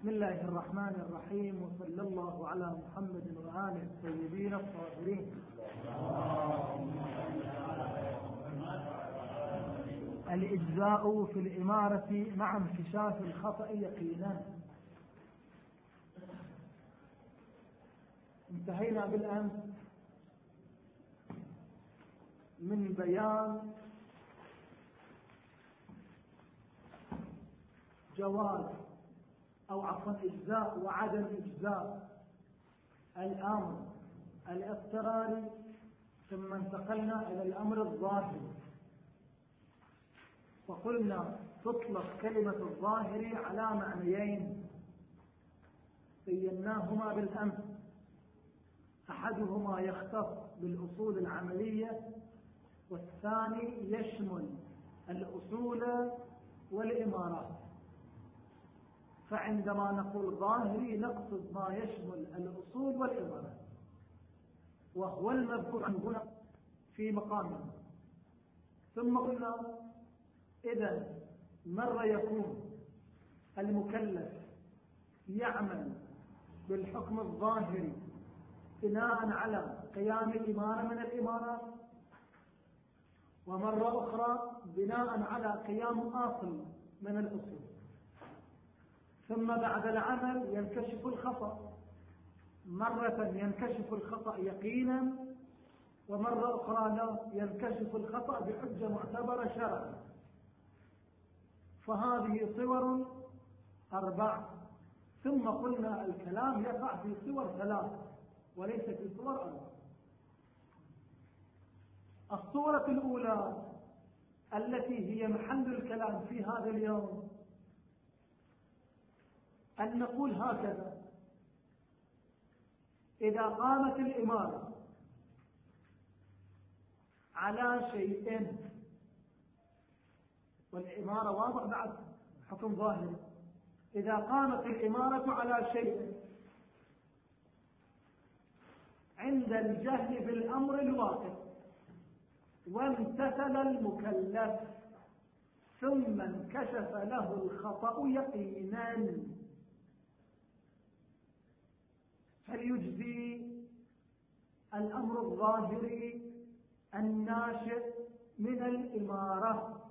بسم الله الرحمن الرحيم وصلى الله على محمد وآله الطيبين الطاهرين. الإجزاء في الإمارة مع انكشاف الخطأ يقينا. انتهينا بالأمس من بيان جواز أو عفوا إجزاء وعدم إجزاء. الأمر الاضطراري ثم انتقلنا إلى الأمر الظاهري. وقلنا تطلق كلمة الظاهر على معنيين. بيناهما بالأمس. أحدهما يختص بالأصول العملية والثاني يشمل الأصول والإمارات. فعندما نقول ظاهري نقصد ما يشمل الأصول والإمارات وهو المذكور هنا في مقامه ثم قلنا إذا مرة يكون المكلف يعمل بالحكم الظاهري بناء على قيام الإمارة من الإمارات ومرة أخرى بناء على قيام أصل من الأصول. ثم بعد العمل ينكشف الخطأ. مرة ينكشف الخطأ يقينا ومرة أخرى ينكشف الخطأ بحجة معتبرة شرعا. فهذه صور أربع. ثم قلنا الكلام يقع في صور ثلاث وليس في صور أربع. الصورة الأولى التي هي محل الكلام في هذا اليوم أن نقول هكذا. إذا قامت الإمارة على شيء والإمارة واضح بعد حكم ظاهر. إذا قامت الإمارة على شيء عند الجهل بالأمر الواقع وامتثل المكلف ثم انكشف له الخطأ يقينا. فليجزي الأمر الظاهري الناشئ من الإمارة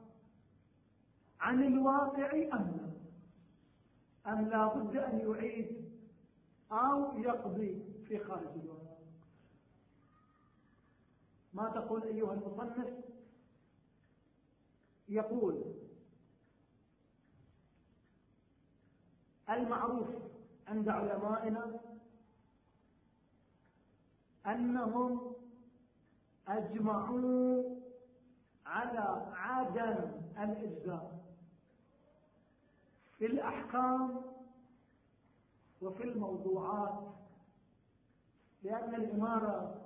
عن الواقع أم لا؟ أم لا بد أن يعيد أو يقضي في خارج الواقع؟ ما تقول أيها المصنف؟ يقول المعروف عند علمائنا أنهم أجمعوا على عدم الإجزاء في الأحكام وفي الموضوعات لأن الإمارة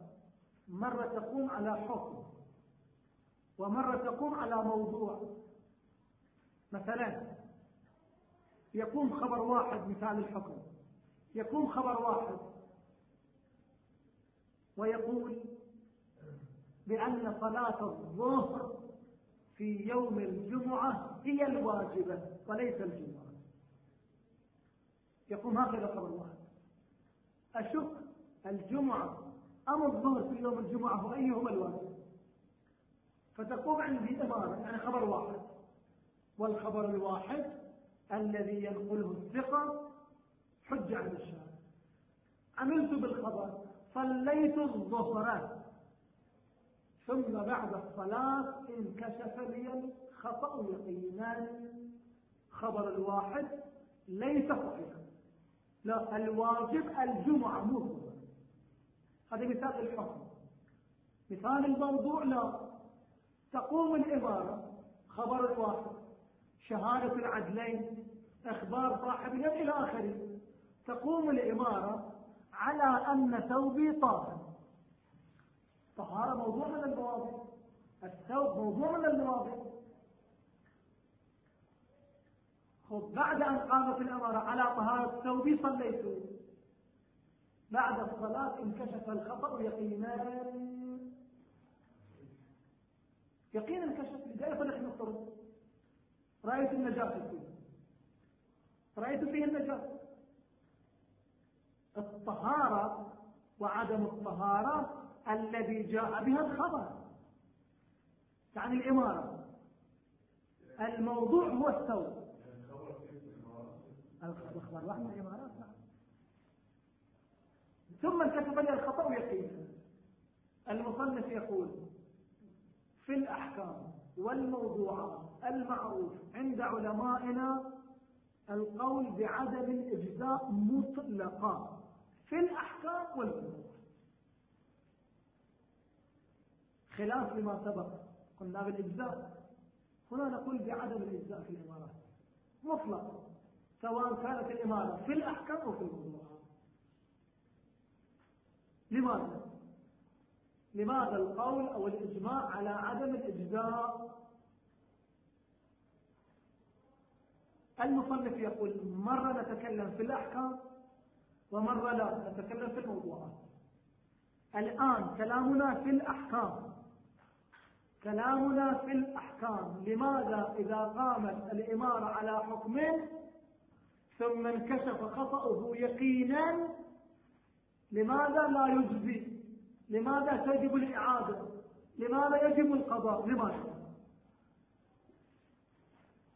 مرة تقوم على حكم ومرة تقوم على موضوع. مثلا يقوم خبر واحد مثال الحكم يقوم خبر واحد ويقول بأن صلاة الظهر في يوم الجمعة هي الواجبة وليس الجمعة. يقوم هكذا خبر واحد أشك الجمعة أم الظهر في يوم الجمعة هو أيهما الواجب فتقوم عندي إمارة يعني خبر واحد. والخبر الواحد الذي ينقله الثقة حجة عند الشارع. عملت بالخبر صليت الظهر. ثم بعد الصلاة انكشف لي الخطأ يقينا. خبر الواحد ليس صحيحا. لا الواجب الجمعة مو هذا مثال الحكم. مثال الموضوع لا. تقوم الإمارة خبر الواحد شهادة العدلين إخبار صاحب اليد إلى آخره. تقوم الإمارة على أن ثوبي طاهر. طهارة موضوع من المواضيع الثوب موضوع من المواضيع خب بعد أن قامت الأمارة على طهارة ثوبي صليت. بعد الصلاة انكشف الخطأ يقينا. يقينا انكشف لذلك نحن نفترض رأيت النجاة فيه رأيت فيه النجاة. الطهارة وعدم الطهارة الذي جاء بها الخبر. يعني الإمارة. الموضوع هو الثوب الخبر واحد من الإمارات ثم انكتب لي الخطأ يقينا المصنف يقول في الأحكام والموضوعات المعروف عند علمائنا القول بعدم الإجزاء مطلقا. في الأحكام والموضوعات خلاف لما سبق قلنا بالإجزاء. هنا نقول بعدم الإجزاء في الإمارات. مطلق. سواء كانت الإمارة في الأحكام أو في الموضوعات لماذا؟ لماذا القول أو الإجماع على عدم الإجزاء؟ المصنف يقول مرة نتكلم في الأحكام ومرة لا نتكلم في الموضوعات الآن كلامنا في الأحكام. كلامنا في الأحكام. لماذا إذا قامت الإمارة على حكم ثم انكشف خطأه يقينا؟ لماذا لا يجزي؟ لماذا تجب الإعادة؟ لماذا يجب القضاء؟ لماذا؟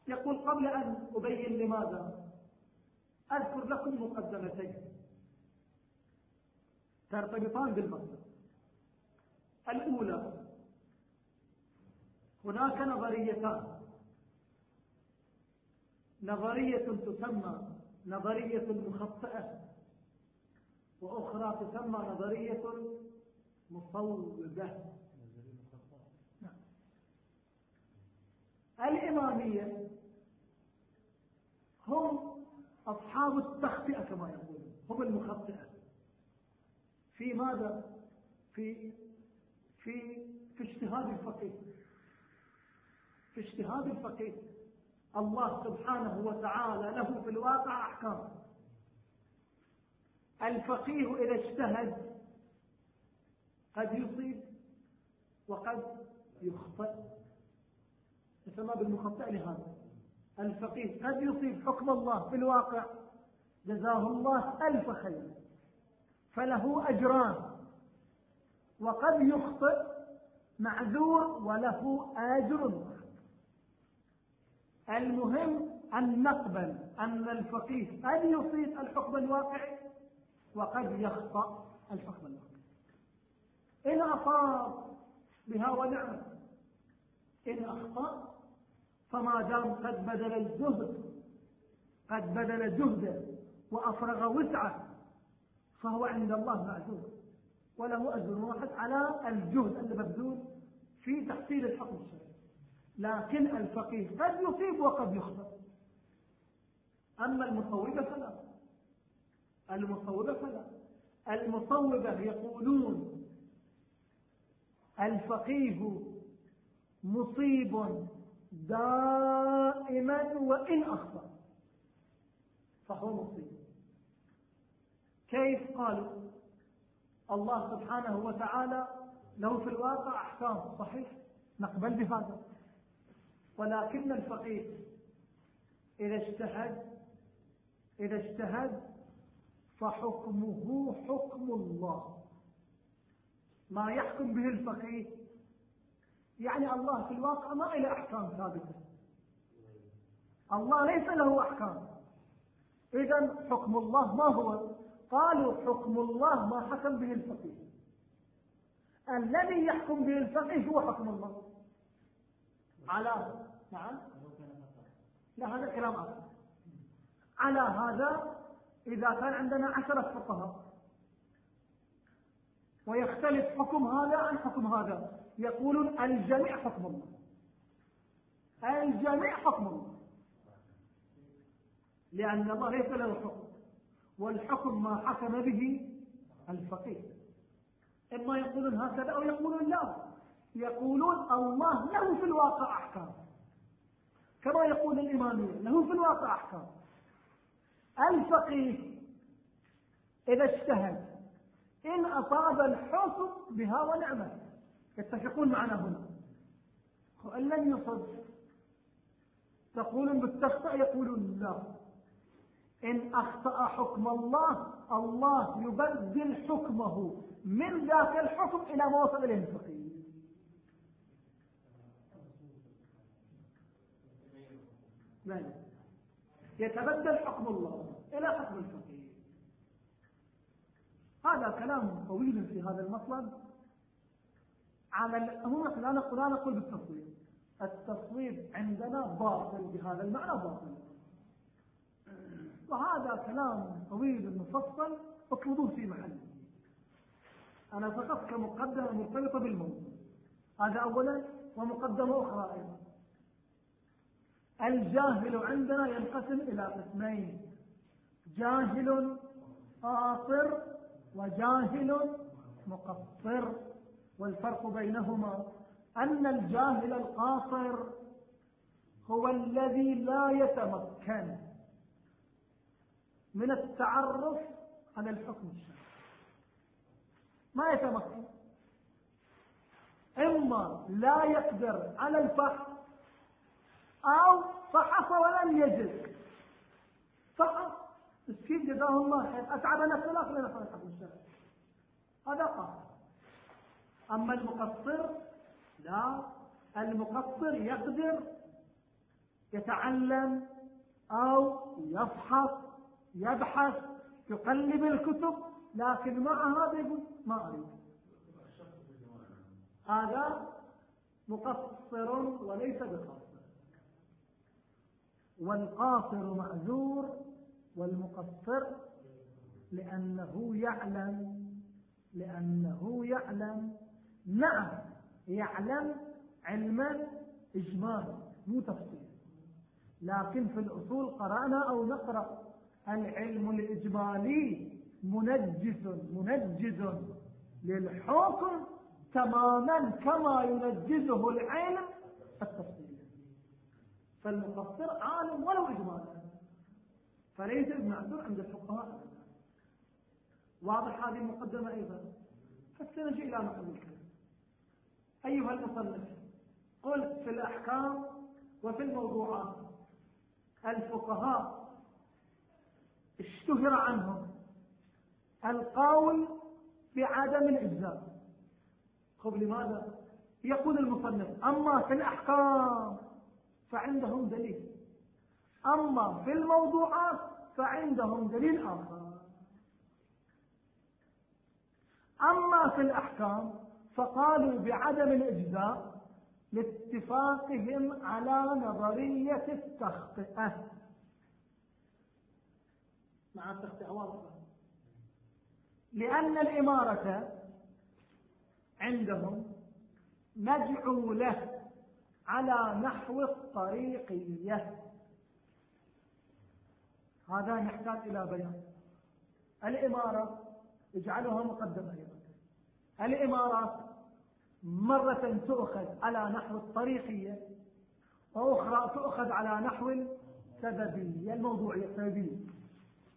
يقول قبل أن أبين لماذا. أذكر لكم مقدمتين. ترتبطان بالمصدر الأولى هناك نظريتان. نظرية تسمى نظرية مخطئة وأخرى تسمى نظرية مصوبة نعم. الإمامية هم أصحاب التخطئة كما يقولون هم المخطئة. في ماذا؟ في في في اجتهاد الفقيه. في اجتهاد الفقيه. الله سبحانه وتعالى له في الواقع أحكام. الفقيه إذا اجتهد قد يصيب وقد يخطئ. يسمى بالمخطئ لهذا. الفقيه قد يصيب حكم الله في الواقع. جزاه الله ألف خير. فله أجران. وقد يخطئ معذور وله أجر. المهم أن نقبل أن الفقيه قد يصيب الحكم الواقعي وقد يخطأ الحكم الواقعي إن أصاب بها ونعمة إن أخطأ فما دام قد بذل الجهد قد بذل جهده وأفرغ وسعه فهو عند الله معذور وله أجر واحد على الجهد المبذول في تحصيل الحكم الشرعي. لكن الفقيه قد يصيب وقد يخطئ أما المصوبة فلا. المصوبة فلا. المصوبة يقولون الفقيه مصيب دائما وإن أخطأ. فهو مصيب. كيف قالوا الله سبحانه وتعالى له في الواقع أحكام صحيح نقبل بهذا. ولكن الفقيه إذا اجتهد إذا اجتهد فحكمه حكم الله. ما يحكم به الفقيه يعني الله في الواقع ما إلى أحكام ثابتة. الله ليس له أحكام. إذا حكم الله ما هو؟ قالوا حكم الله ما حكم به الفقيه. الذي يحكم به الفقيه هو حكم الله. على نعم. لا هذا كلام آخر. على هذا إذا كان عندنا عشرة فقهاء ويختلف حكم هذا عن حكم هذا يقولون الجميع حكم الله. الجميع حكم الله. لأن الله ليس له حكم. والحكم ما حكم به الفقيه. إما يقولون هكذا أو يقولون لا. يقولون الله له في الواقع أحكام. كما يقول الإمامية له في الواقع أحكام. الفقيه إذا اجتهد إن أصاب الحكم بها ونعمة يتفقون معنا هنا. وإن لم يصب تقولون بالتخطئ يقولون لا. إن أخطأ حكم الله الله يبدل حكمه من ذاك الحكم إلى ما وصل إليه الفقيه. يتبدل حكم الله إلى حكم الفقيه. هذا كلام طويل في هذا المطلب. على هو لا نقول لا نقول بالتصوير التصوير عندنا باطل بهذا المعنى باطل. وهذا كلام طويل مفصل اطلبوه في محله أنا فقط كمقدمة مرتبطة بالموضوع. هذا أولا ومقدمة أخرى أيضا. الجاهل عندنا ينقسم إلى قسمين. جاهل قاصر وجاهل مقصر. والفرق بينهما أن الجاهل القاصر هو الذي لا يتمكن من التعرف على الحكم الشرعي. ما يتمكن. إما لا يقدر على الفحص أو فحص ولم يجد. فحص مسكين جزاه الله خير. أتعب نفسه لا خلينا نفعل الحكم الشرعي. هذا قاصر أما المقصر لا. المقصر يقدر يتعلم أو يفحص يبحث يقلب الكتب لكن مع هذا يقول ما أريد. هذا مقصر وليس بقاصر. والقاصر معذور والمقصر لأنه يعلم لأنه يعلم. نعم يعلم علما إجمالا مو تفصيل لكن في الأصول قرأنا أو نقرأ. العلم الإجمالي منجز منجز للحكم تماما كما ينجزه العلم التفصيل. فالمقصر عالم ولو إجمالا. فليس المعذور عند الفقهاء. واضح هذه المقدمة أيضا. فسنجي إلى محل الكلام. أيها المصنف قلت في الأحكام وفي الموضوعات. الفقهاء اشتهر عنهم. القول بعدم الإجزاء. خب لماذا؟ يقول المصنف أما في الأحكام فعندهم دليل. أما في الموضوعات فعندهم دليل آخر. أما في الأحكام فقالوا بعدم الإجزاء لاتفاقهم على نظرية التخطئة. مع التخطئة واضحة لأن الإمارة عندهم مجعولة على نحو الطريقية هذا نحتاج إلى بيان. الإمارة اجعلها مقدمة أيضا. الإمارات مرة تؤخذ على نحو الطريقية وأخرى تؤخذ على نحو السببية الموضوعية السببية.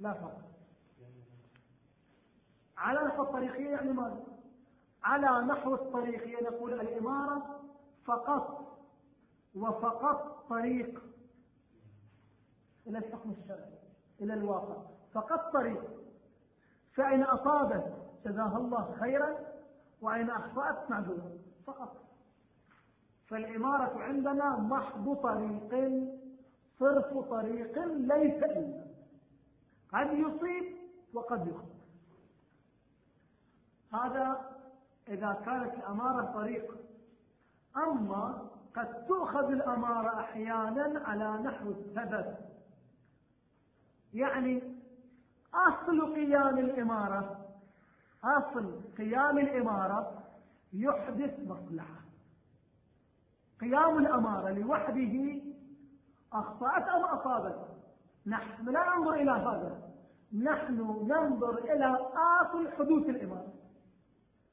لا فرق. على نحو الطريقية يعني ماذا؟ على نحو الطريقية نقول الإمارة فقط وفقط طريق. إلى الحكم الشرعي إلى الواقع. فقط طريق. فإن أصابت جزاها الله خيرا وإن أخطأت معذورا فقط. فالإمارة عندنا محض طريق صرف طريق ليس إلا. قد يصيب وقد يخطئ. هذا إذا كانت الأمارة طريق. أما قد تؤخذ الأمارة أحيانا على نحو السبب. يعني أصل قيام الإمارة أصل قيام الإمارة يحدث مصلحة. قيام الأمارة لوحده أخطأت أم أصابت؟ نحن لا ننظر إلى هذا. نحن ننظر إلى أصل حدوث الإمارة.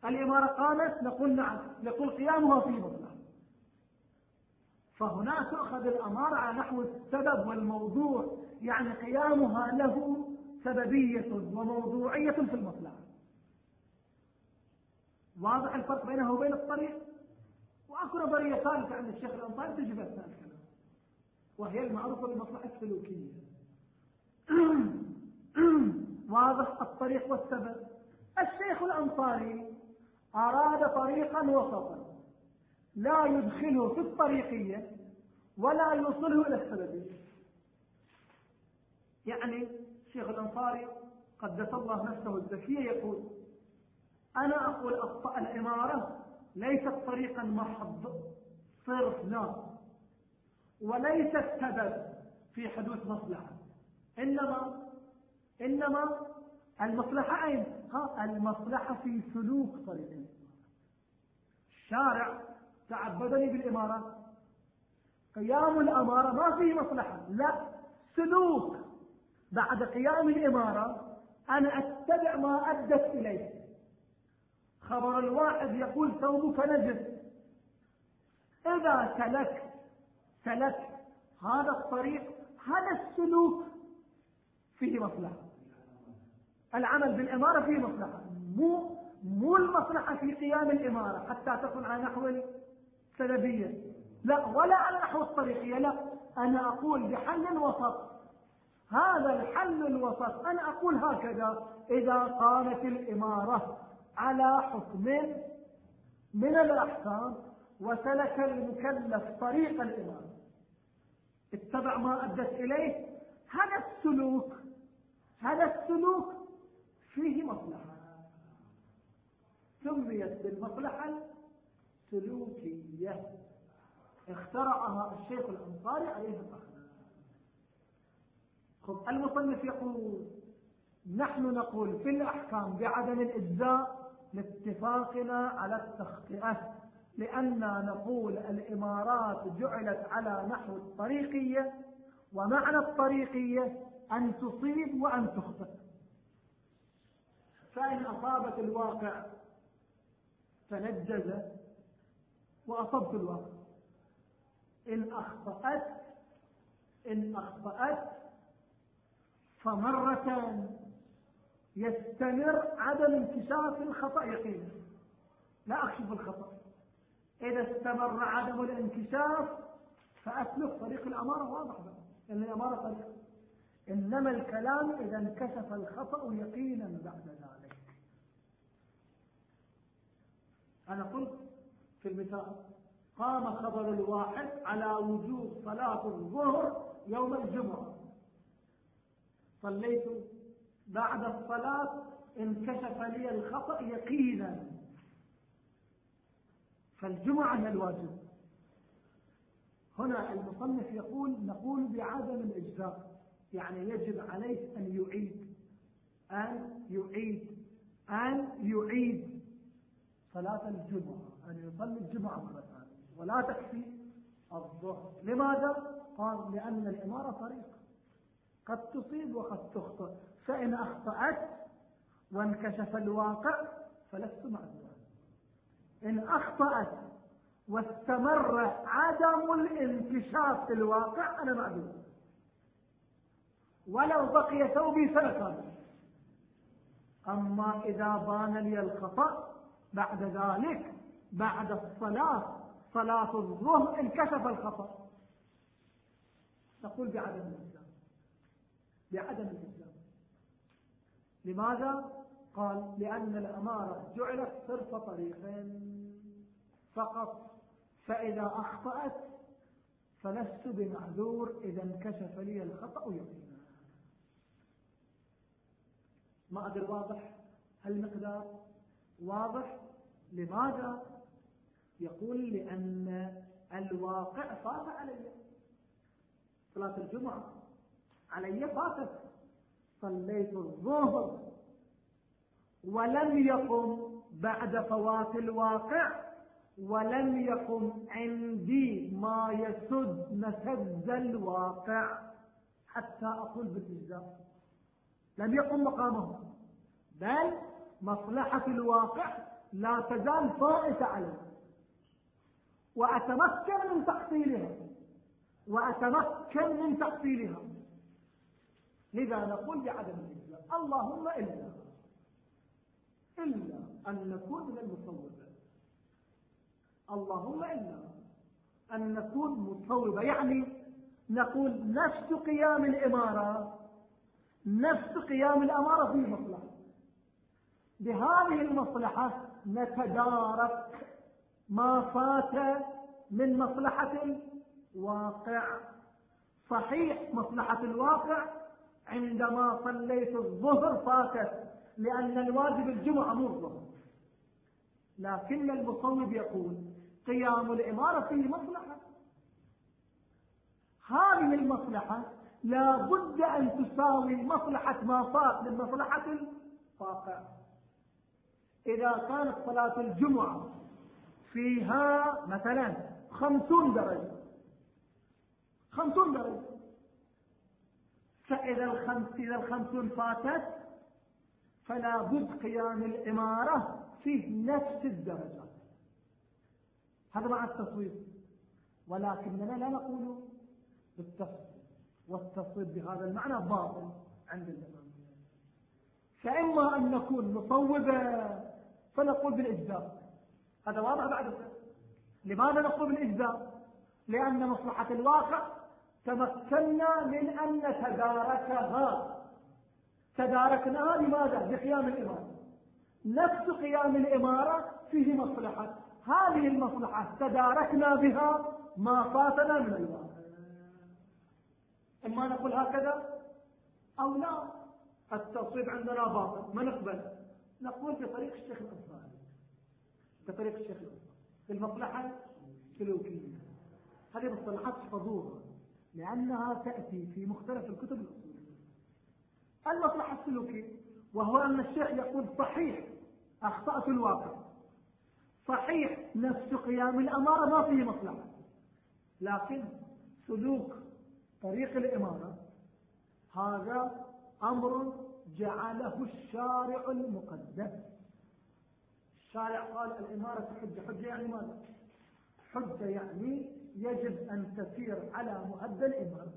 الإمارة قامت نقول نعم نقول قيامها في مصلحة فهنا تؤخذ الأمارة على نحو السبب والموضوع يعني قيامها له سببية وموضوعية في المصلحة واضح الفرق بينه وبين الطريق؟ وأكو نظرية ثالثة عند الشيخ الأنصاري تجب الكلام وهي المعروفة بالمصلحة السلوكية واضح الطريق والسبب. الشيخ الأنصاري أراد طريقا وسطا. لا يدخله في الطريقية ولا يوصله إلى السببية يعني الشيخ الأنصاري قدس الله نفسه الزكية يقول أنا أقول الإمارة ليست طريقا محض صرف لا وليست سبب في حدوث مصلحة. إنما إنما المصلحة أين؟ ها المصلحة في سلوك طريق الشارع تعبدني بالإمارة. قيام الأمارة ما فيه مصلحة لا. سلوك. بعد قيام الإمارة أنا أتبع ما أدت إليه. خبر الواحد يقول ثوبك نجس. إذا سلكت سلكت هذا الطريق هذا السلوك فيه مصلحة. العمل بالإمارة فيه مصلحة. مو مو المصلحة في قيام الإمارة حتى تكون على نحو السلبية لا ولا على نحو الطريقية لا. أنا أقول بحل وسط هذا الحل الوسط أنا أقول هكذا إذا قامت الإمارة على حكم من الأحكام وسلك المكلف طريق الإمارة. اتبع ما أدت إليه هذا السلوك هذا السلوك فيه مصلحة. سميت بالمصلحة السلوكية. اخترعها الشيخ الأنصاري عليه الرحمة خب المصنف يقول نحن نقول في الأحكام بعدم الإجزاء لاتفاقنا على التخطئة لأننا نقول الإمارات جعلت على نحو الطريقية ومعنى الطريقية أن تصيب وأن تخطئ. فإن أصابت الواقع تنجز وأصبت الواقع. إن أخطأت إن أخطأت فمرة يستمر عدم انكشاف الخطأ يقينا. لا أكشف الخطأ. إذا استمر عدم الانكشاف فأسلك طريق الأمارة واضح لأن الأمارة طريق. إنما الكلام إذا انكشف الخطأ يقينا بعد ذلك. أنا قلت في المثال قام خبر الواحد على وجوب صلاة الظهر يوم الجمعة. صليت بعد الصلاة انكشف لي الخطأ يقينا. فالجمعة هي الواجب. هنا المصنف يقول نقول بعدم الإجزاء. يعني يجب عليه أن يعيد أن يعيد أن يعيد صلاة الجمعة أن يصلي الجمعة مرة ثانية. ولا تكفي الظهر. لماذا؟ قال لأن الإمارة طريق. قد تصيب وقد تخطئ. فإن أخطأت وانكشف الواقع فلست معذورا. إن أخطأت واستمر عدم الانكشاف في الواقع أنا معذور. ولو بقي ثوبي سنة أما إذا بان لي الخطأ بعد ذلك بعد الصلاة صلاة الظهر انكشف الخطأ. نقول بعدم الإسلام. بعدم الإسلام. لماذا؟ قال لأن الأمارة جعلت صرف طريق فقط. فإذا أخطأت فلست بمعذور إذا انكشف لي الخطأ يقينا ما أدري واضح المقدار. واضح لماذا؟ يقول لأن الواقع فات علي. صلاة الجمعة علي فاتت صليت الظهر ولم يقم بعد فوات الواقع ولم يقم عندي ما يسد مسد الواقع. حتى أقول بالإجزاء. لم يقم مقامه. بل مصلحة الواقع لا تزال فائتة عليه. وأتمكن من تحصيلها. وأتمكن من تحصيلها. لذا نقول بعدم الإسلام اللهم إلا إلا أن نكون من المصوبة اللهم إلا أن نكون مصوبة. يعني نقول نفس قيام الإمارة نفس قيام الأمارة فيه مصلحة. بهذه المصلحة نتدارك ما فات من مصلحة الواقع. صحيح مصلحة الواقع عندما صليت الظهر فاتت لأن الواجب الجمعة مو الظهر. لكن المصوب يقول قيام الإمارة فيه مصلحة. هذه المصلحة لا بد أن تساوي مصلحة ما فات من مصلحة الواقع إذا كانت صلاة الجمعة فيها مثلا خمسون درجة خمسون درجة. فإذا الخمس إذا الخمسون فاتت فلا بد قيام الإمارة فيه نفس الدرجات هذا مع التصوير. ولكننا لا نقول بالتصوير. والتصوير بهذا المعنى باطل عند الإمام. فإما أن نكون مصوبة فنقول بالإجزاء. هذا واضح بعد لماذا نقول بالإجزاء؟ لأن مصلحة الواقع تمكنا من أن نتداركها. تداركناها لماذا؟ بقيام الإمارة. نفس قيام الإمارة فيه مصلحة. هذه المصلحة تداركنا بها ما فاتنا من الواقع. إما نقول هكذا أو لا التصويب عندنا باطل. ما نقبل. نقول بطريق الشيخ الأنصاري بطريق الشيخ الأنصاري في المصلحة السلوكية. هذه مصطلحات احفظوها لأنها تأتي في مختلف الكتب الأصولية. المصلحة السلوكية وهو أن الشيخ يقول صحيح أخطأت الواقع. صحيح نفس قيام الأمارة ما فيه مصلحة. لكن سلوك طريق الإمارة. هذا أمر جعله الشارع المقدس الشارع قال الإمارة حجة. حجة يعني ماذا؟ حجة يعني يجب أن تسير على مؤدى الإمارة.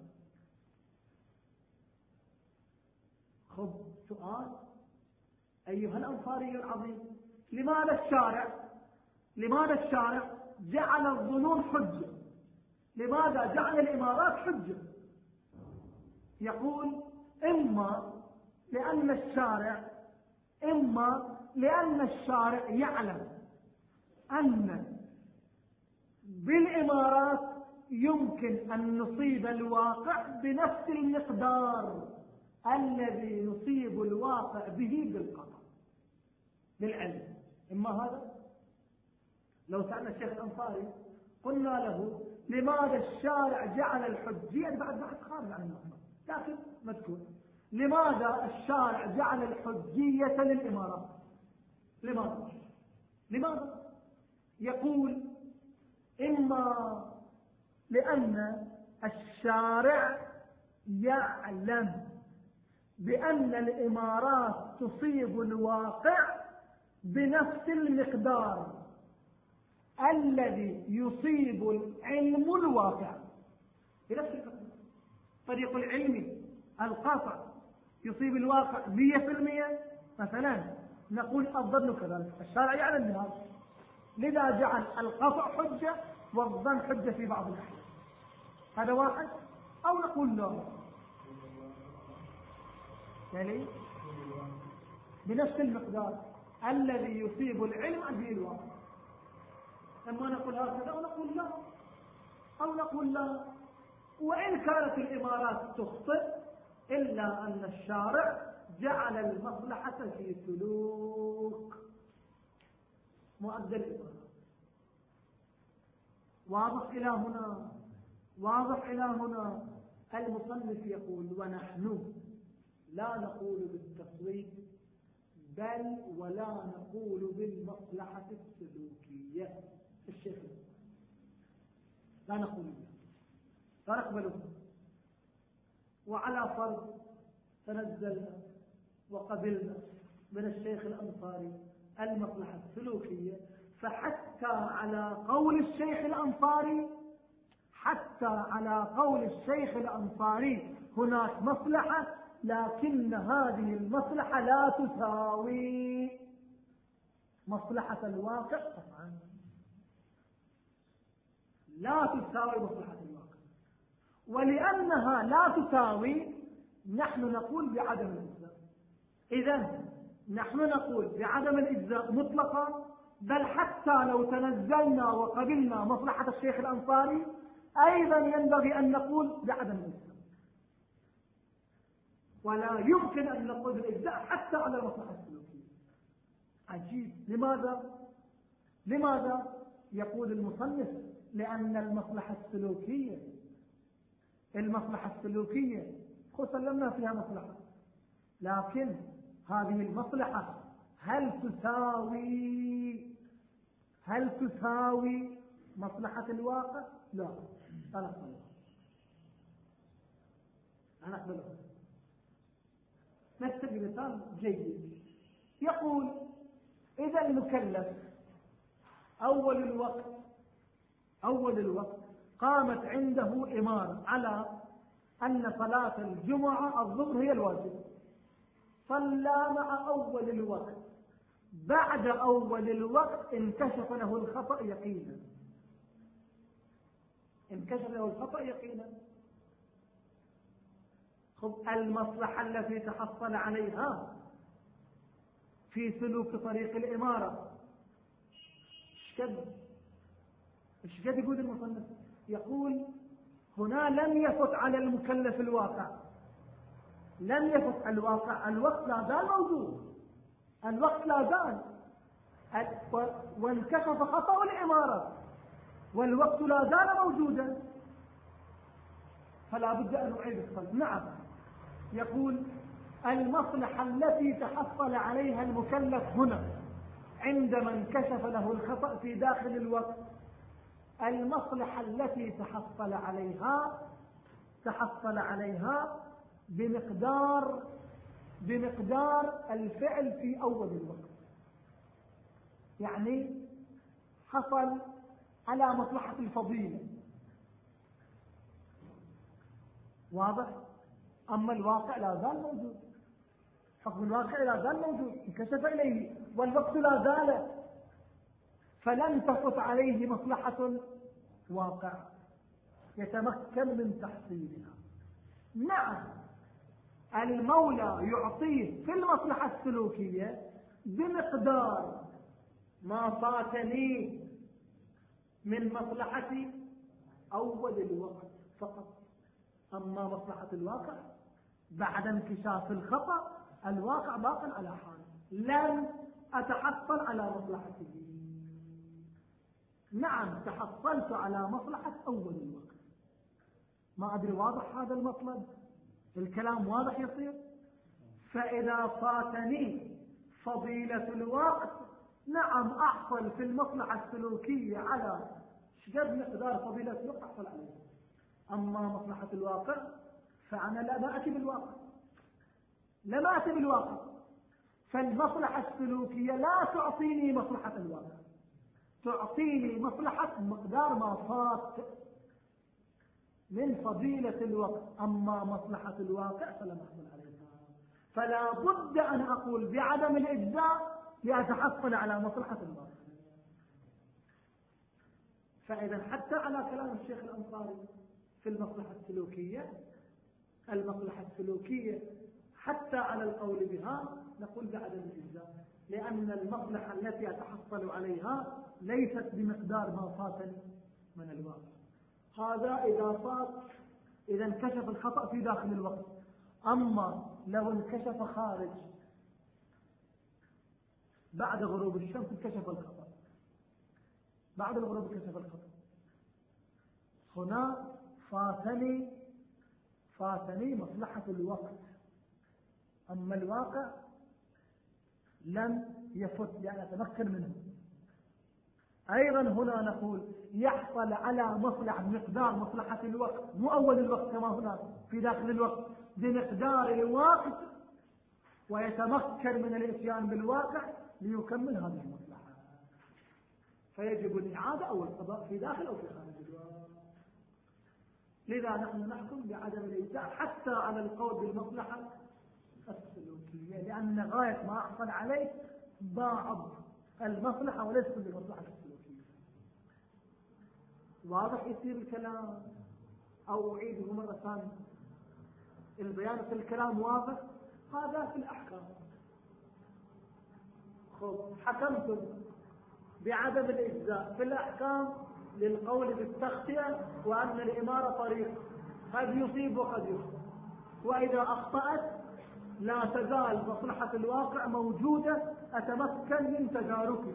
خذ سؤال. أيها الأنصاري العظيم لماذا الشارع؟ لماذا الشارع جعل الظنون حجة؟ لماذا جعل الإمارات حجة؟ يقول إما لأن الشارع إما لأن الشارع يعلم أن بالإمارات يمكن أن نصيب الواقع بنفس المقدار الذي نصيب الواقع به بالقطع. بالعلم إما هذا؟ لو سألنا الشيخ الأنصاري قلنا له لماذا الشارع جعل الحجية بعد بعد خارج عن النقطة لكن مذكور. لماذا الشارع جعل الحجية للإمارات؟ لماذا؟ لماذا؟ يقول إما لأن الشارع يعلم بأن الإمارات تصيب الواقع بنفس المقدار. الذي يصيب العلم الواقع. بنفس طريق العلم القاطع. يصيب الواقع مية في المية. مثلا نقول الظن كذلك. الشارع يعلم بهذا. لذا جعل القطع حجة والظن حجة في بعض الأحيان. هذا واحد. أو نقول لا. يعني بنفس المقدار. الذي يصيب العلم دين الواقع. اما نقول هكذا أو نقول لا. أو نقول لا. وإن كانت الإمارات تخطئ إلا أن الشارع جعل المصلحة في سلوك. مؤدى الإمارات. واضح إلى هنا. واضح إلى هنا. المصنف يقول ونحن لا نقول بالتصويت بل ولا نقول بالمصلحة السلوكية. الشيخ لا نقول بها لا نقبل. وعلى فرض تنزلنا وقبلنا من الشيخ الأنصاري المصلحة السلوكية فحتى على قول الشيخ الأنصاري حتى على قول الشيخ الأنصاري هناك مصلحة لكن هذه المصلحة لا تساوي مصلحة الواقع. طبعا. لا تساوي مصلحة الواقع ولأنها لا تساوي نحن نقول بعدم الإجزاء إذا نحن نقول بعدم الإجزاء مطلقا بل حتى لو تنزلنا وقبلنا مصلحة الشيخ الأنصاري أيضا ينبغي أن نقول بعدم الإجزاء ولا يمكن أن نقول بالإجزاء حتى على المصلحة السلوكية عجيب لماذا؟ لماذا؟ يقول المصنف لأن المصلحة السلوكية المصلحة السلوكية خو سلمنا فيها مصلحة. لكن هذه المصلحة هل تساوي هل تساوي مصلحة الواقع؟ لا. أنا أقبل أنا أقبل نكتب مثال جيد. يقول إذا المكلف أول الوقت أول الوقت قامت عنده إمارة على أن صلاة الجمعة الظهر هي الواجب. صلى مع أول الوقت. بعد أول الوقت انكشف له الخطأ يقينا. انكشف له الخطأ يقينا. خب المصلحة التي تحصل عليها في سلوك طريق الإمارة. اشكد اشكد يقول المصنف يقول هنا لم يفت على المكلف الواقع. لم يفت الواقع الوقت لا زال موجود. الوقت لا زال. وانكشف خطأ الإمارة. والوقت لا زال موجودا. فلا بد أن نعيد الصلاة. نعم. يقول المصلحة التي تحصل عليها المكلف هنا عندما انكشف له الخطأ في داخل الوقت المصلحة التي تحصل عليها تحصل عليها بمقدار بمقدار الفعل في أول الوقت. يعني حصل على مصلحة الفضيلة. واضح؟ أما الواقع لا زال موجود. حكم الواقع لا زال موجود. انكشف إليه. والوقت لا زال. فلن تفت عليه مصلحة واقع. يتمكن من تحصيلها. نعم المولى يعطيه في المصلحة السلوكية بمقدار ما فاتني من مصلحة أول الوقت فقط. أما مصلحة الواقع بعد انكشاف الخطأ الواقع باق على حاله. لن أتحصل على مصلحته. نعم تحصلت على مصلحة أول الوقت. ما أدري واضح هذا المطلب؟ الكلام واضح يصير؟ فإذا فاتني فضيلة الوقت نعم أحصل في المصلحة السلوكية على شقد مقدار فضيلة الوقت؟ أحصل عليه. أما مصلحة الواقع فأنا لا بأتي بالواقع. لا أتي بالواقع. فالمصلحة السلوكية لا تعطيني مصلحة الواقع. تعطيني مصلحة مقدار ما فات من فضيلة الوقت. أما مصلحة الواقع فلا محصل عليها فلا بد أن أقول بعدم الإجزاء لأتحصل على مصلحة الواقع. فإذا حتى على كلام الشيخ الأنصاري في المصلحة السلوكية المصلحة السلوكية حتى على القول بها نقول بعدم الإجزاء. لأن المصلحة التي أتحصل عليها ليست بمقدار ما فاتني من الواقع هذا إذا فات إذا انكشف الخطأ في داخل الوقت. أما لو انكشف خارج بعد غروب الشمس انكشف الخطأ. بعد الغروب انكشف الخطأ. هنا فاتني فاتني مصلحة الوقت. أما الواقع لم يفت يعني أتمكن منه. أيضا هنا نقول يحصل على مصلحة بمقدار مصلحة الوقت مو أول الوقت كما هناك في داخل الوقت بمقدار الوقت ويتمكن من الإتيان بالواقع ليكمل هذه المصلحة. فيجب الإعادة أو القضاء في داخل أو في خارج الوقت. لذا نحن نحكم بعدم الإجزاء حتى على القول بالمصلحة السلوكية لأن غاية ما أحصل عليه بعض المصلحة وليس كل المصلحة السلوكية. واضح يصير الكلام؟ أو أعيده مرة ثانية. البيان في الكلام واضح؟ هذا في الأحكام. خب حكمتم بعدم الإجزاء. في الأحكام للقول بالتغطية وأن الإمارة طريق. قد يصيب وقد يصيب وإذا أخطأت لا تزال مصلحة الواقع موجودة أتمكن من تداركه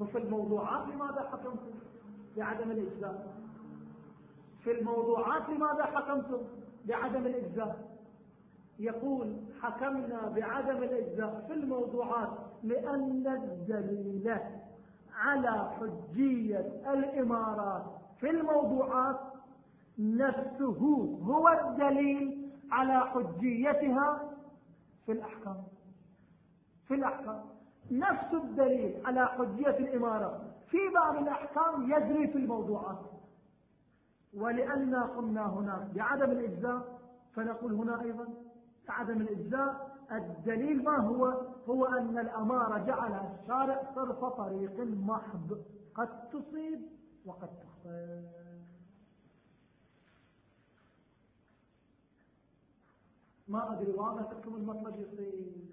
وفي الموضوعات لماذا حكمتم بعدم الإجزاء؟ في الموضوعات لماذا حكمتم بعدم الإجزاء؟ يقول حكمنا بعدم الإجزاء في الموضوعات لأن الدليل على حجية الإمارات في الموضوعات نفسه هو الدليل على حجيتها في الأحكام. في الأحكام. نفس الدليل على حجية الإمارة. في بعض الأحكام يجري في الموضوعات. ولأننا قمنا هنا بعدم الإجزاء فنقول هنا أيضا عدم الإجزاء الدليل ما هو؟ هو أن الأمارة جعل الشارع صرف طريق محض. قد تصيب وقد تخطئ ما أدري واضح لكم المطلب يصير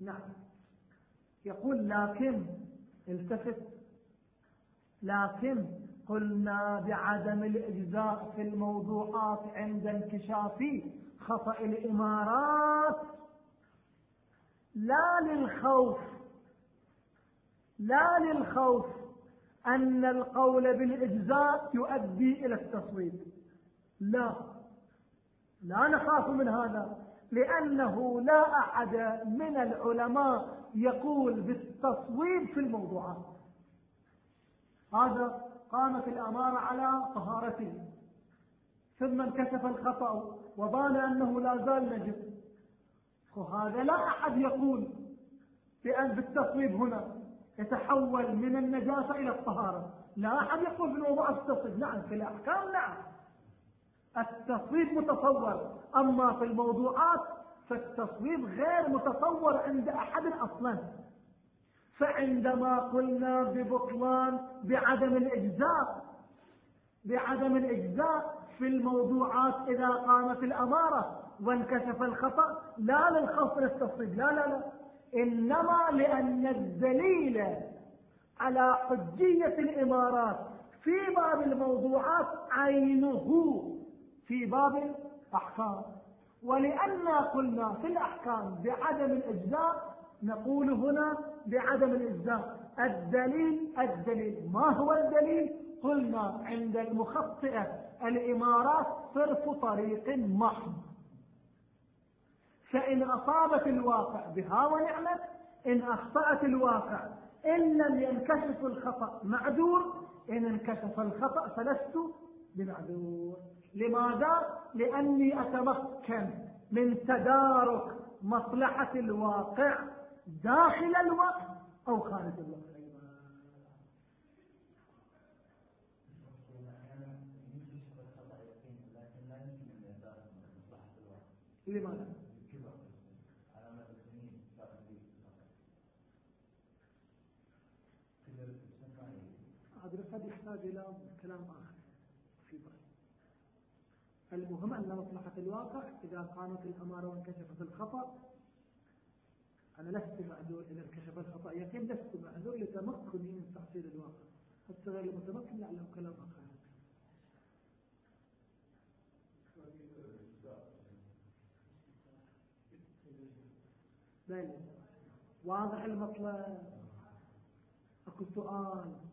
نعم. يقول لكن التفت. لكن قلنا بعدم الإجزاء في الموضوعات عند انكشاف خطأ الإمارات. لا للخوف. لا للخوف. أن القول بالإجزاء يؤدي إلى التصويب لا. لا نخاف من هذا لأنه لا أحد من العلماء يقول بالتصويب في الموضوعات هذا قامت الأمارة على طهارته. ثم انكشف الخطأ وبان أنه لا زال نجس. وهذا لا أحد يقول بأن بالتصويب هنا. يتحول من النجاسة إلى الطهارة. لا أحد يقول في الموضوع التصويب نعم في الأحكام نعم. التصويب متصور. أما في الموضوعات فالتصويب غير متصور عند أحد أصلا. فعندما قلنا ببطلان بعدم الإجزاء بعدم الإجزاء في الموضوعات إذا قامت الأمارة وانكشف الخطأ لا للخوف للتصويب لا لا لا. إنما لأن الدليل على حجية الإمارات في باب الموضوعات عينه في باب الأحكام. ولأن قلنا في الأحكام بعدم الإجزاء نقول هنا بعدم الإجزاء. الدليل الدليل ما هو الدليل؟ قلنا عند المخطئة الإمارات صرف طريق محض. فإن أصابت الواقع بها ونعمت إن أخطأت الواقع إن لم ينكشف الخطأ معذور إن انكشف الخطأ فلست بمعذور لماذا؟ لأني أتمكن من تدارك مصلحة الواقع داخل الوقت أو خارج الوقت لماذا؟ هذا قد يحتاج إلى كلام آخر في بعض. المهم أن مصلحة الواقع إذا قامت الأمارة وانكشفت الخطأ أنا لست معذور إذا انكشف الخطأ. يقين لست معذور لتمكني من تحصيل الواقع. حتى غير المتمكن لعله كلام آخر بل واضح المطلب. أكو سؤال.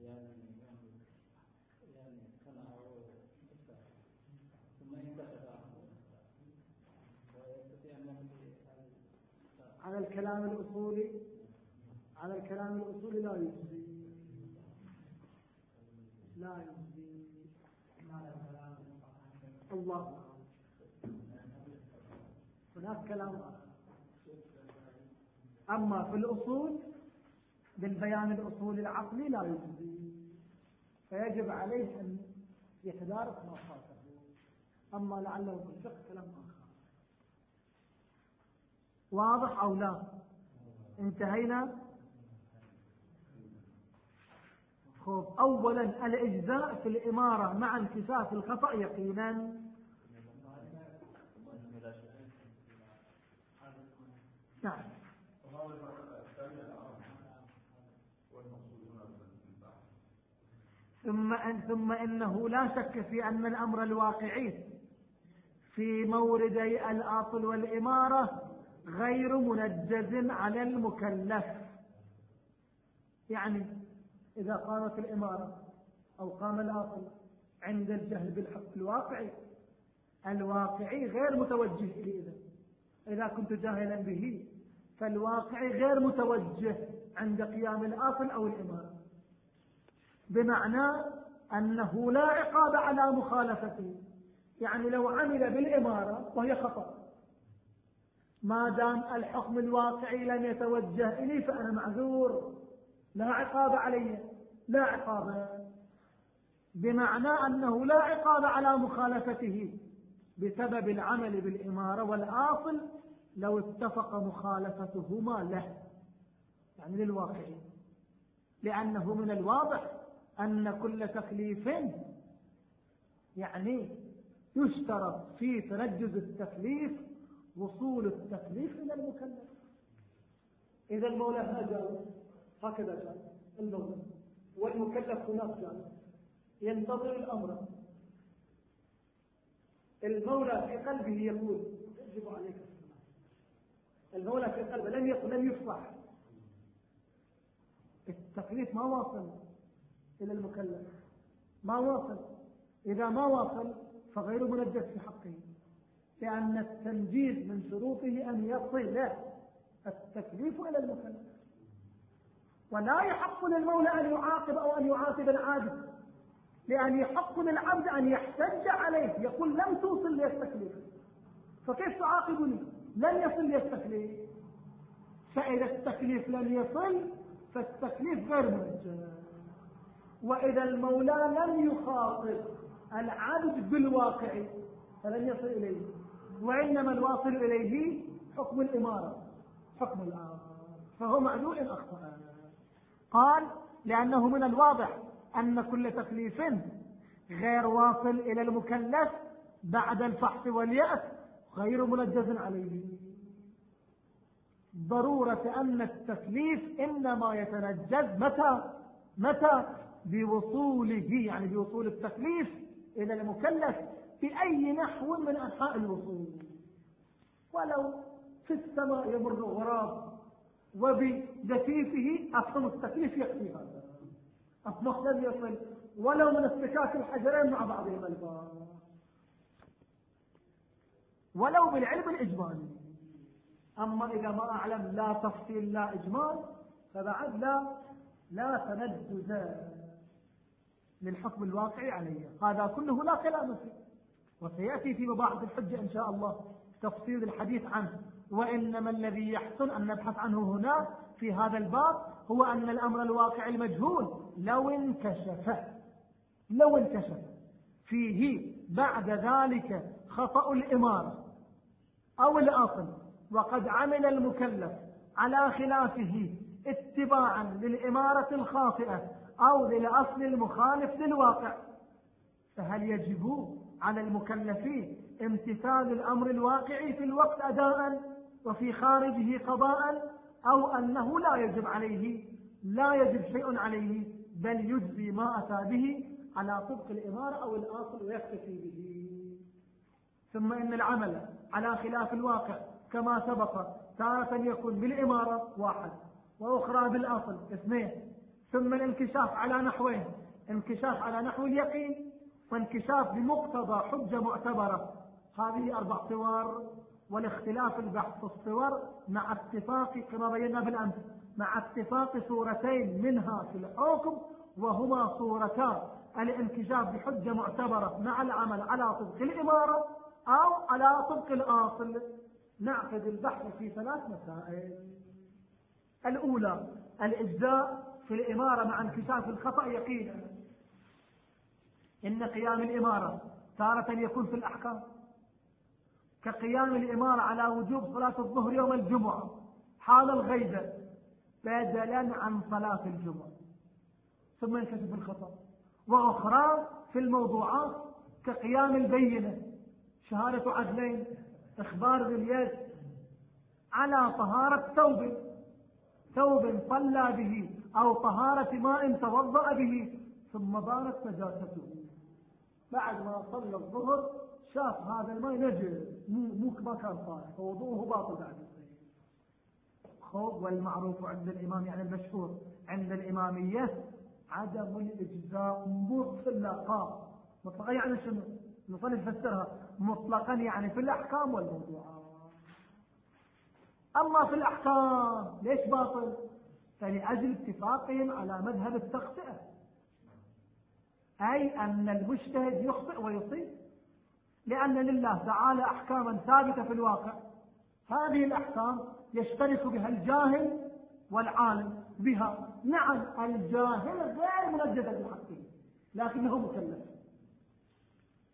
يعني يعني ثم على الكلام الأصولي على الكلام الأصولي لا يجزي. لا يجزي. الله. هناك كلام أما في الأصول بالبيان الأصولي العقلي لا يجزي. فيجب عليه أن يتدارك ما فاته أما لعله في الفقه كلام آخر واضح أو لا؟ انتهينا؟ خب أولا الإجزاء في الإمارة مع انكشاف الخطأ يقينا. نعم. ثم أن ثم إنه لا شك في أن الأمر الواقعي في موردي الأصل والإمارة غير منجز على المكلف. يعني إذا قامت الإمارة أو قام الأصل عند الجهل بالحق الواقعي الواقعي غير متوجه إليه إذا كنت جاهلا به فالواقعي غير متوجه عند قيام الأصل أو الإمارة. بمعنى أنه لا عقاب على مخالفته. يعني لو عمل بالإمارة وهي خطأ. ما دام الحكم الواقعي لم يتوجه إلي فأنا معذور. لا عقاب علي. لا عقاب. بمعنى أنه لا عقاب على مخالفته. بسبب العمل بالإمارة والآصل لو اتفق مخالفتهما له. يعني للواقعي. لأنه من الواضح. أن كل تكليف يعني يشترط في تنجز التكليف وصول التكليف إلى المكلف. إذا المولى هذا هكذا جاء المولى والمكلف هناك جاء ينتظر الأمر. المولى في قلبه يقول يجب عليك المولى في قلبه لم يقل لم يفصح. التكليف ما واصل. إلى المكلف. ما واصل. إذا ما واصل فغير منجس في حقه. لأن التنجيز من شروطه أن يصل التكليف إلى المكلف. ولا يحق للمولى أن يعاقب أو أن يعاقب العابد. لأن يحق للعبد أن يحتج عليه. يقول لم توصل لي التكليف. فكيف تعاقبني؟ لم يصل لي التكليف. فإذا التكليف لم يصل فالتكليف غير منجز. وإذا المولى لم يخاطب العبد بالواقع فلن يصل إليه وإنما الواصل إليه حكم الإمارة حكم الآن فهو معلول أخطأ. قال لأنه من الواضح أن كل تكليف غير واصل إلى المكلف بعد الفحص واليأس غير منجز عليه. ضرورة أن التكليف إنما يتنجز متى؟ متى؟ بوصوله يعني بوصول التكليف إلى المكلف بأي نحو من أنحاء الوصول. ولو في السماء يمر غراب وبدفيفه أصل التكليف يكفي هذا. أصبح لم يصل ولو من افتكاك الحجرين مع بعضهم البعض. ولو بالعلم الإجمالي. أما إذا ما أعلم لا تفصيل لا إجمال فبعد لا لا تنجز للحكم الواقعي عليه هذا كله لا كلام فيه. وسيأتي في مباحث الحجة إن شاء الله تفصيل الحديث عنه. وإنما الذي يحسن أن نبحث عنه هنا في هذا الباب هو أن الأمر الواقعي المجهول لو انكشف. لو انكشف. فيه بعد ذلك خطأ الإمارة أو الأصل. وقد عمل المكلف على خلافه اتباعا للإمارة الخاطئة. أو للأصل المخالف للواقع. فهل يجب على المكلفين امتثال الأمر الواقعي في الوقت أداء وفي خارجه قضاء أو أنه لا يجب عليه لا يجب شيء عليه بل يجزي ما أتى به على طبق الإمارة أو الآصل ويكتفي به. ثم إن العمل على خلاف الواقع كما سبق تارة يكون بالإمارة واحد وأخرى بالأصل اثنين. ثم الانكشاف على نحوين. انكشاف على نحو اليقين وانكشاف بمقتضى حجة معتبرة. هذه أربع صور والاختلاف البحث في الصور مع اتفاق كما بينا بالأمس مع اتفاق صورتين منها في الحكم وهما صورتا الانكشاف بحجة معتبرة مع العمل على طبق الإمارة أو على طبق الآصل. نعقد البحث في ثلاث مسائل. الأولى الإجزاء في الإمارة مع انكشاف الخطأ يقينا. إن قيام الإمارة تارة يكون في الأحكام. كقيام الإمارة على وجوب صلاة الظهر يوم الجمعة حال الغيبة بدلا عن صلاة الجمعة. ثم ينكشف الخطأ. وأخرى في الموضوعات كقيام البينة شهادة عدلين إخبار باليد على طهارة ثوب. ثوب صلى به أو طهارة ماء توضأ به ثم بانت نجاسته. بعد ما صلى الظهر شاف هذا الماء نجس مو ما كان طاهر فوضوءه باطل بعد خوض والمعروف عند الإمام يعني المشهور عند الإمامية عدم الإجزاء مطلقا. مطلقا يعني شنو؟ نصلي نفسرها. مطلقا يعني في الأحكام والموضوعات. أما في الأحكام ليش باطل؟ فلأجل اتفاقهم على مذهب التخطئة أي أن المجتهد يخطئ ويصيب. لأن لله تعالى أحكاما ثابتة في الواقع. هذه الأحكام يشترك بها الجاهل والعالم بها. نعم الجاهل غير منجدة بحقه لكنه مكلف.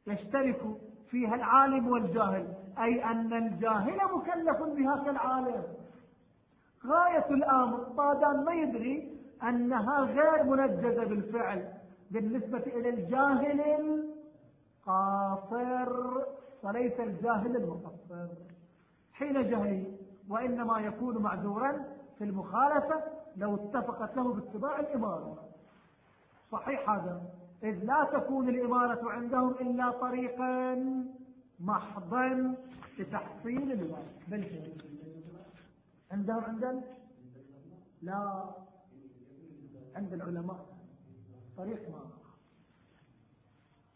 يشترك فيها العالم والجاهل. أي أن الجاهل مكلف بها كالعالم. غاية الأمر طادان ما يدري أنها غير منجزة بالفعل بالنسبة إلى الجاهل القاصر. وليس الجاهل المقصر. حين جهله وإنما يكون معذورا في المخالفة لو اتفقت له باتباع الإمارة. صحيح هذا إذ لا تكون الإمارة عندهم إلا طريقا محضا لتحصيل الواجب عندهم عندنا لا. عند العلماء. طريق ما.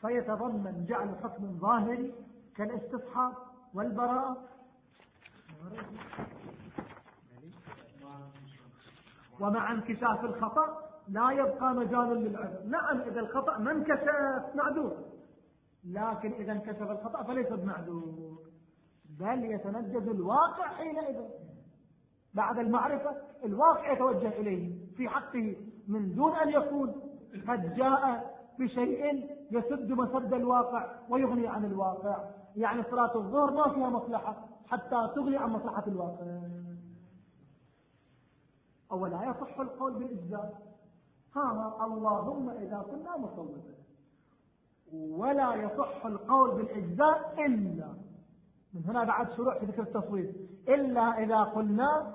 فيتضمن جعل حكم ظاهري كالاستصحاب والبراءة. ومع انكشاف الخطأ لا يبقى مجال للعذر. نعم إذا الخطأ ما انكشف معذور. لكن إذا انكشف الخطأ فليس بمعذور بل يتنجز الواقع حينئذ. بعد المعرفة الواقع يتوجه إليه في حقه من دون أن يكون قد جاء بشيء يسد مسد الواقع ويغني عن الواقع. يعني صلاة الظهر ما فيها مصلحة حتى تغني عن مصلحة الواقع. أولا يصح القول بالإجزاء. ها اللهم إذا كنا مصوبين ولا يصح القول بالإجزاء إلا من هنا بعد شروع في ذكر التصوير إلا إذا قلنا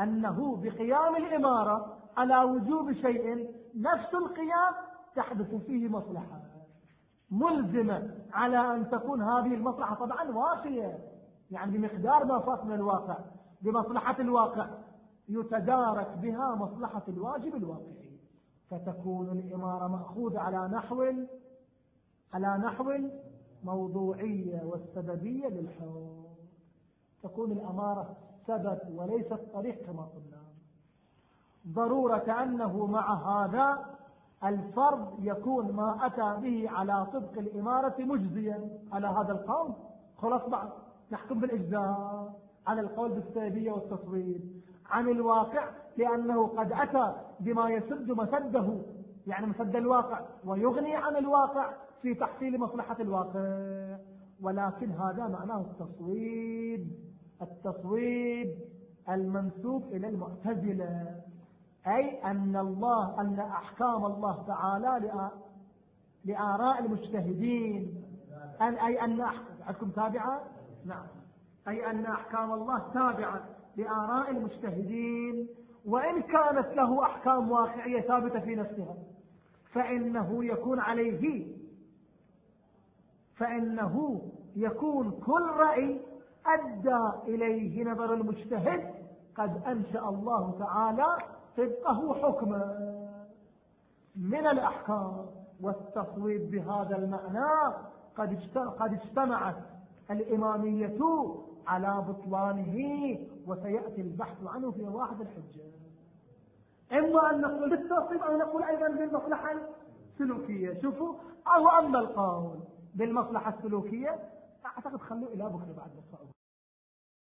أنه بقيام الإمارة على وجوب شيء نفس القيام تحدث فيه مصلحة ملزمة على أن تكون هذه المصلحة طبعا وافية يعني بمقدار ما فات من الواقع بمصلحة الواقع يتدارك بها مصلحة الواجب الواقعي. فتكون الإمارة مأخوذة على نحو على نحو موضوعية والسببية للحكم تكون الأمارة سبب وليست طريق كما قلنا. ضرورة أنه مع هذا الفرض يكون ما أتى به على طبق الإمارة مجزيا على هذا القول. خلاص بعد نحكم بالإجزاء على القول بالسيبية والتصوير عن الواقع لأنه قد أتى بما يسد مسده يعني مسد الواقع ويغني عن الواقع في تحصيل مصلحة الواقع. ولكن هذا معناه التصويب. التصويب المنسوب إلى المعتزلة أي أن الله أن أحكام الله تعالى لآراء المجتهدين. أن أي أن عندكم تابعة؟ نعم. أي أن أحكام الله تابعة لآراء المجتهدين. وإن كانت له أحكام واقعية ثابتة في نفسها فإنه يكون عليه فإنه يكون كل رأي أدى إليه نظر المجتهد قد أنشأ الله تعالى طبقه حكما من الأحكام والتصويب بهذا المعنى. قد اجتمعت الإمامية على بطلانه وسيأتي البحث عنه في واحد الحجة إما أن نقول بالتصويب أو نقول أيضا بالمصلحة السلوكية. شوفوا أو أما القول بالمصلحة السلوكية أعتقد خلوه إلى بكرة بعد الصعود